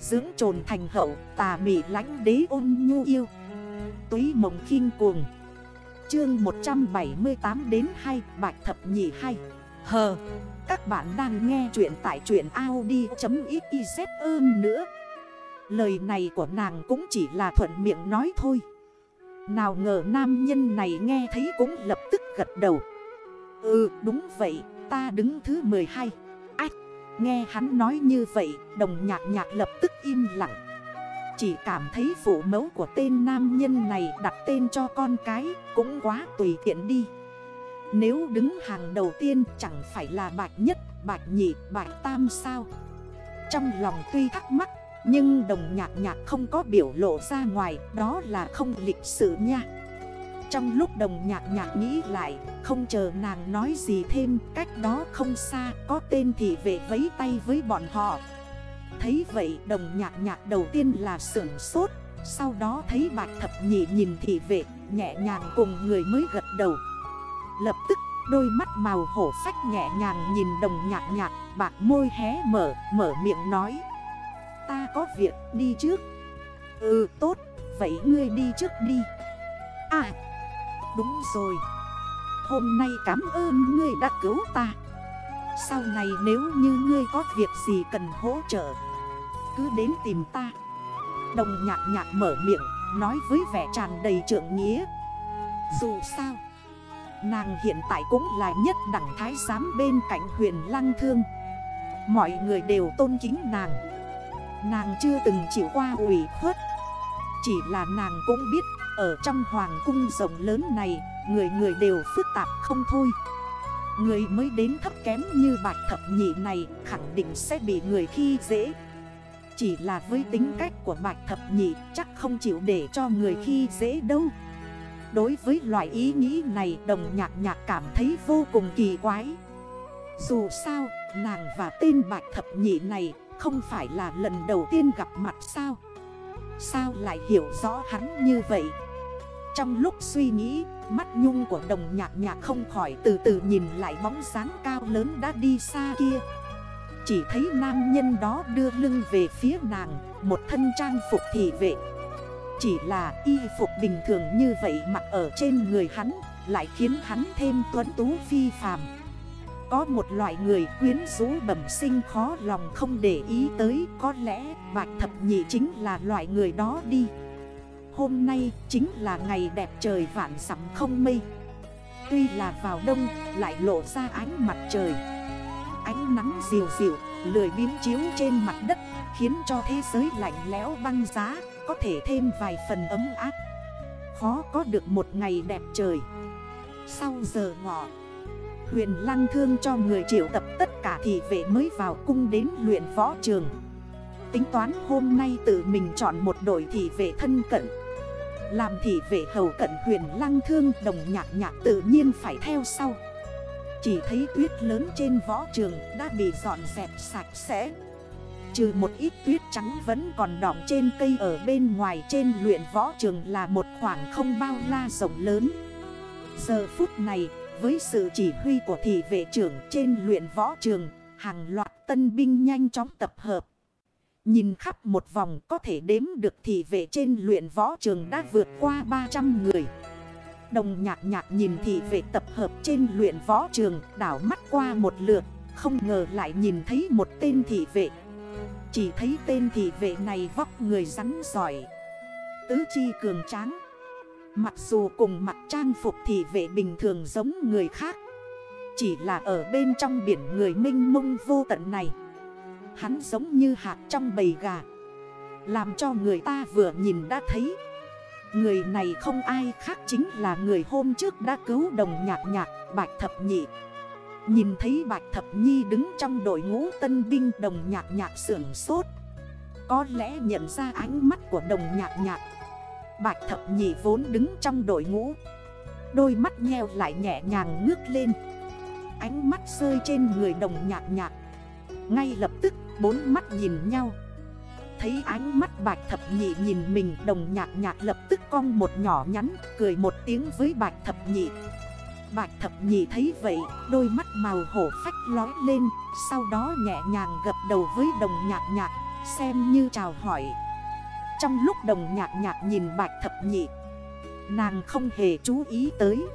Dưỡng trồn thành hậu, tà mị lánh đế ôn nhu yêu. Túy mộng khinh cuồng. Chương 178 đến 2 Bạch Thập Nhị 2 Hờ Các bạn đang nghe chuyện tại truyện Audi.xyz ơn nữa. Lời này của nàng cũng chỉ là thuận miệng nói thôi. Nào ngờ nam nhân này nghe thấy cũng lập tức gật đầu. Ừ đúng vậy, ta đứng thứ 12 Nghe hắn nói như vậy Đồng nhạc nhạc lập tức im lặng. Chỉ cảm thấy phụ mẫu của tên nam nhân này đặt tên cho con cái Cũng quá tùy tiện đi. Nếu đứng hàng đầu tiên chẳng phải là bạch nhất, bạch nhị, bạch tam sao? Trong lòng tuy thắc mắc Nhưng đồng nhạc nhạc không có biểu lộ ra ngoài Đó là không lịch sự nha. Trong lúc đồng nhạc nhạc nghĩ lại Không chờ nàng nói gì thêm Cách đó không xa Có tên thị vệ vấy tay với bọn họ. Thấy vậy đồng nhạc nhạc đầu tiên là sưởng sốt Sau đó thấy bạch thập nhị nhìn thị vệ Nhẹ nhàng cùng người mới gật đầu. Lập tức đôi mắt màu hổ phách nhẹ nhàng nhìn đồng nhạc nhạc Bạc môi hé mở, mở miệng nói. Ta có việc đi trước. Ừ tốt, vậy ngươi đi trước đi. À, đúng rồi. Hôm nay cảm ơn ngươi đã cứu ta. Sau này nếu như ngươi có việc gì cần hỗ trợ, Cứ đến tìm ta. Đồng nhạc nhạc mở miệng, Nói với vẻ tràn đầy trượng nghĩa. Dù sao, Nàng hiện tại cũng là nhất đẳng thái giám bên cạnh huyền lăng thương. Mọi người đều tôn kính nàng. Nàng chưa từng chịu qua ủy khuất. Chỉ là nàng cũng biết ở trong hoàng cung rộng lớn này, Người người đều phức tạp không thôi. Người mới đến thấp kém như bạch thập nhị này Khẳng định sẽ bị người khi dễ. Chỉ là với tính cách của bạch thập nhị Chắc không chịu để cho người khi dễ đâu. Đối với loại ý nghĩ này, đồng nhạc nhạc cảm thấy vô cùng kỳ quái. Dù sao, nàng và tên bạch thập nhị này không phải là lần đầu tiên gặp mặt sao? Sao lại hiểu rõ hắn như vậy? Trong lúc suy nghĩ, Mắt nhung của đồng nhạc nhạc không khỏi từ từ nhìn lại bóng dáng cao lớn đã đi xa kia. Chỉ thấy nam nhân đó đưa lưng về phía nàng, Một thân trang phục thị vệ. Chỉ là y phục bình thường như vậy mặc ở trên người hắn, Lại khiến hắn thêm tuấn tú phi phàm. Có một loại người quyến rũ bẩm sinh khó lòng không để ý tới, Có lẽ bạch thập nhị chính là loại người đó đi. Hôm nay chính là ngày đẹp trời vạn sắm không mây. Tuy là vào đông, lại lộ ra ánh mặt trời. Ánh nắng dịu dịu, lười biến chiếu trên mặt đất, Khiến cho thế giới lạnh lẽo băng giá, Có thể thêm vài phần ấm áp. Khó có được một ngày đẹp trời. Sau giờ ngọ, Huyền Lăng Thương cho người triệu tập tất cả thị vệ mới vào cung đến luyện võ trường. Tính toán hôm nay tự mình chọn một đội thị vệ thân cận làm thị vệ hầu cận huyền Lăng Thương đồng nhạc nhạc tự nhiên phải theo sau. Chỉ thấy tuyết lớn trên võ trường đã bị dọn dẹp sạch sẽ. Trừ một ít tuyết trắng vẫn còn đọng trên cây ở bên ngoài trên luyện võ trường là một khoảng không bao la rộng lớn. Giờ phút này với sự chỉ huy của thị vệ trưởng trên luyện võ trường, hàng loạt tân binh nhanh chóng tập hợp. Nhìn khắp một vòng có thể đếm được thì vệ trên luyện võ trường đã vượt qua 300 người. Đồng nhạc nhạc nhìn thị vệ tập hợp trên luyện võ trường đảo mắt qua một lượt, không ngờ lại nhìn thấy một tên thị vệ. Chỉ thấy tên thị vệ này vóc người rắn giỏi, tứ chi cường tráng. Mặc dù cùng mặt trang phục thì vệ bình thường giống người khác Chỉ là ở bên trong biển người minh mông vô tận này Hắn giống như hạt trong bầy gà. Làm cho người ta vừa nhìn đã thấy. Người này không ai khác chính là người hôm trước đã cứu đồng nhạc nhạc, Bạch Thập Nhị. Nhìn thấy Bạch Thập Nhi đứng trong đội ngũ tân binh đồng nhạc nhạc sưởng sốt, Có lẽ nhận ra ánh mắt của đồng nhạc nhạc. Bạch thập nhị vốn đứng trong đội ngũ, Đôi mắt nheo lại nhẹ nhàng ngước lên. Ánh mắt rơi trên người đồng nhạc nhạc. Ngay lập tức, bốn mắt nhìn nhau. Thấy ánh mắt bạch thập nhị nhìn mình, đồng nhạc nhạc lập tức cong một nhỏ nhắn, Cười một tiếng với bạch thập nhị. Bạch thập nhị thấy vậy, Đôi mắt màu hổ phách lói lên, Sau đó nhẹ nhàng gập đầu với đồng nhạc nhạc, xem như chào hỏi. Trong lúc đồng nhạc nhạc nhìn bạch thập nhị, Nàng không hề chú ý tới.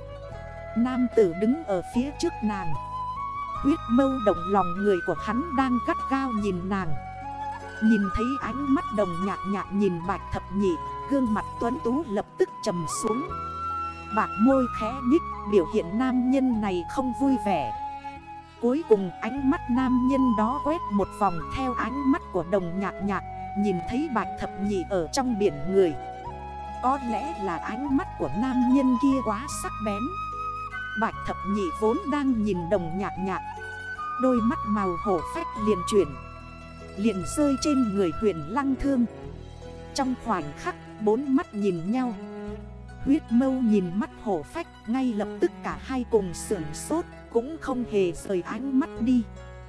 Nam tử đứng ở phía trước nàng. Huyết mâu động lòng người của hắn đang gắt gao nhìn nàng. Nhìn thấy ánh mắt đồng nhạc nhạc nhìn bạch thập nhị, Gương mặt tuấn tú lập tức trầm xuống. Bạc môi khẽ nhích, biểu hiện nam nhân này không vui vẻ. Cuối cùng ánh mắt nam nhân đó quét một vòng theo ánh mắt của đồng nhạc nhạc, Nhìn thấy bạch thập nhị ở trong biển người. Có lẽ là ánh mắt của nam nhân kia quá sắc bén. Bạch thập nhị vốn đang nhìn đồng nhạc nhạc Đôi mắt màu hổ phách liền chuyển, Liền rơi trên người huyền lăng thương. Trong khoảnh khắc, bốn mắt nhìn nhau. Huyết mâu nhìn mắt hổ phách, Ngay lập tức cả hai cùng sưởng sốt, Cũng không hề rời ánh mắt đi.